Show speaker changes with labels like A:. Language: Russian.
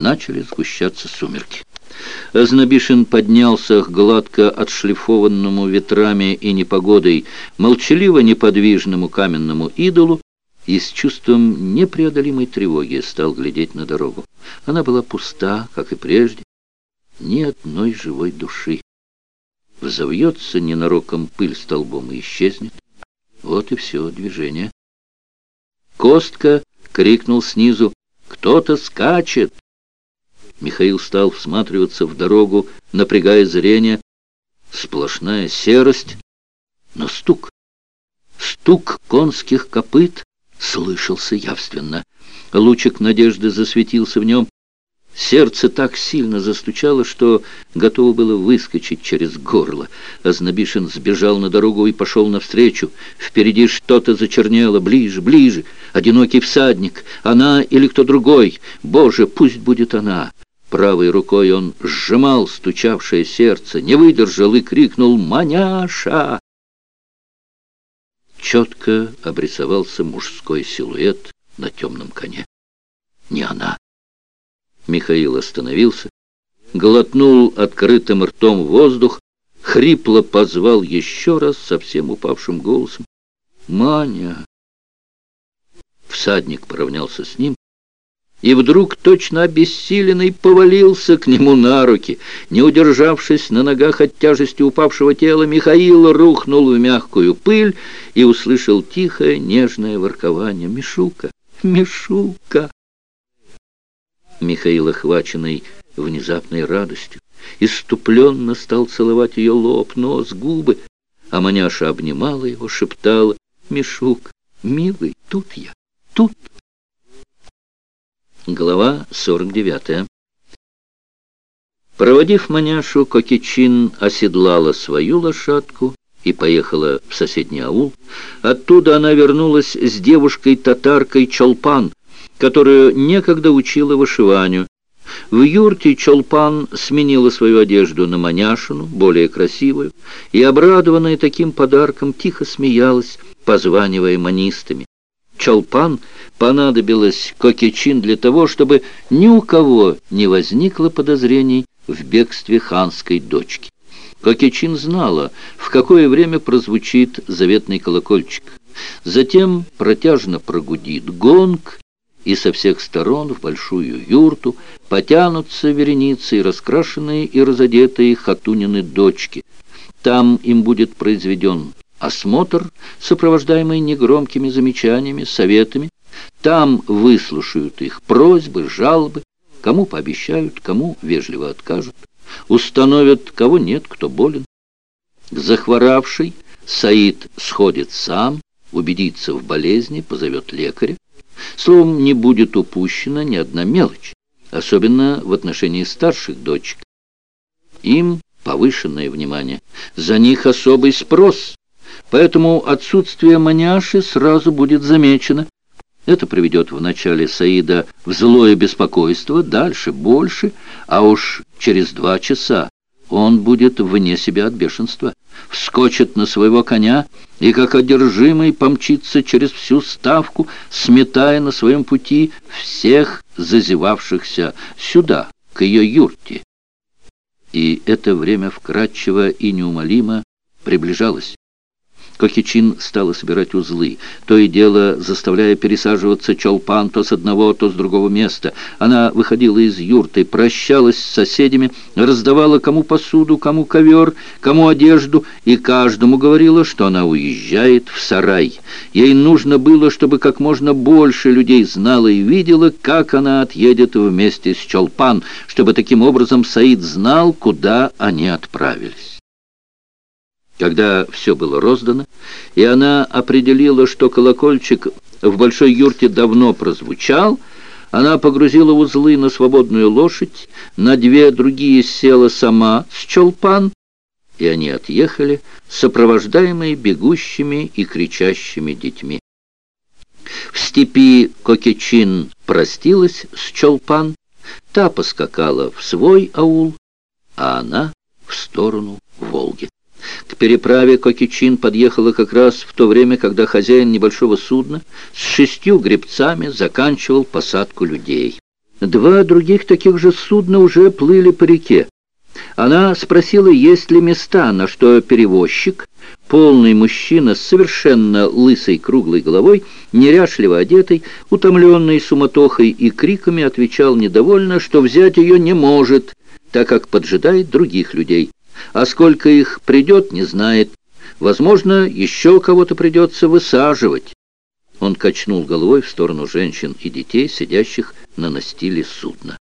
A: начали сгущаться сумерки. Азнабишин поднялся к гладко отшлифованному ветрами и непогодой, молчаливо неподвижному каменному идолу, и с чувством непреодолимой тревоги стал глядеть на дорогу. Она была пуста, как и прежде, ни одной живой души. Взовьется ненароком пыль столбом и исчезнет. Вот и все движение. Костка крикнул снизу «Кто-то скачет!» Михаил стал всматриваться в дорогу, напрягая зрение. Сплошная серость, но стук. Стук конских копыт слышался явственно. Лучик надежды засветился в нем. Сердце так сильно застучало, что готово было выскочить через горло. Азнабишин сбежал на дорогу и пошел навстречу. Впереди что-то зачернело, ближе, ближе. Одинокий всадник, она или кто другой. Боже, пусть будет она. Правой рукой он сжимал стучавшее сердце, не выдержал и крикнул «Маняша!». Четко обрисовался мужской силуэт на темном коне. Не она. Михаил остановился, глотнул открытым ртом воздух, хрипло позвал еще раз совсем упавшим голосом. «Маня!» Всадник поравнялся с ним, и вдруг, точно обессиленный, повалился к нему на руки. Не удержавшись на ногах от тяжести упавшего тела, Михаил рухнул в мягкую пыль и услышал тихое, нежное воркование. «Мишука! Мишука!» Михаил, охваченный внезапной радостью, иступленно стал целовать ее лоб, нос, губы, а маняша обнимала его, шептала «Мишук, милый, тут я, тут!» Глава 49. Проводив маняшу, Кокичин оседлала свою лошадку и поехала в соседний аул. Оттуда она вернулась с девушкой-татаркой Чолпан, которую некогда учила вышиванию. В юрте Чолпан сменила свою одежду на маняшину, более красивую, и, обрадованная таким подарком, тихо смеялась, позванивая манистами. Чолпан — понадобилось Кокичин для того, чтобы ни у кого не возникло подозрений в бегстве ханской дочки. Кокичин знала, в какое время прозвучит заветный колокольчик. Затем протяжно прогудит гонг, и со всех сторон в большую юрту потянутся вереницы, раскрашенные и разодетые хатунины дочки. Там им будет произведен осмотр, сопровождаемый негромкими замечаниями, советами, там выслушают их просьбы, жалобы, кому пообещают, кому вежливо откажут. Установят, кого нет, кто болен. Захворавший Саид сходит сам, убедится в болезни, позовет лекаря. Словом, не будет упущена ни одна мелочь, особенно в отношении старших дочек. Им повышенное внимание, за них особый спрос, поэтому отсутствие маняши сразу будет замечено, это приведет в начале Саида в злое беспокойство, дальше больше, а уж через два часа он будет вне себя от бешенства, вскочит на своего коня и, как одержимый, помчится через всю ставку, сметая на своем пути всех зазевавшихся сюда, к ее юрте. И это время вкрадчиво и неумолимо приближалось. Кохичин стала собирать узлы, то и дело заставляя пересаживаться Чолпан то с одного, то с другого места. Она выходила из юрты, прощалась с соседями, раздавала кому посуду, кому ковер, кому одежду, и каждому говорила, что она уезжает в сарай. Ей нужно было, чтобы как можно больше людей знало и видело, как она отъедет вместе с Чолпан, чтобы таким образом Саид знал, куда они отправились. Когда все было роздано, и она определила, что колокольчик в большой юрте давно прозвучал, она погрузила узлы на свободную лошадь, на две другие села сама с чолпан, и они отъехали, сопровождаемые бегущими и кричащими детьми. В степи Кокечин простилась с Чолпан, та поскакала в свой аул, а она в сторону Волги. К переправе Кокичин подъехала как раз в то время, когда хозяин небольшого судна с шестью гребцами заканчивал посадку людей. Два других таких же судна уже плыли по реке. Она спросила, есть ли места, на что перевозчик, полный мужчина с совершенно лысой круглой головой, неряшливо одетый, утомленный суматохой и криками, отвечал недовольно, что взять ее не может, так как поджидает других людей. А сколько их придет, не знает. Возможно, еще кого-то придется высаживать. Он качнул головой в сторону женщин и детей, сидящих на настиле судна.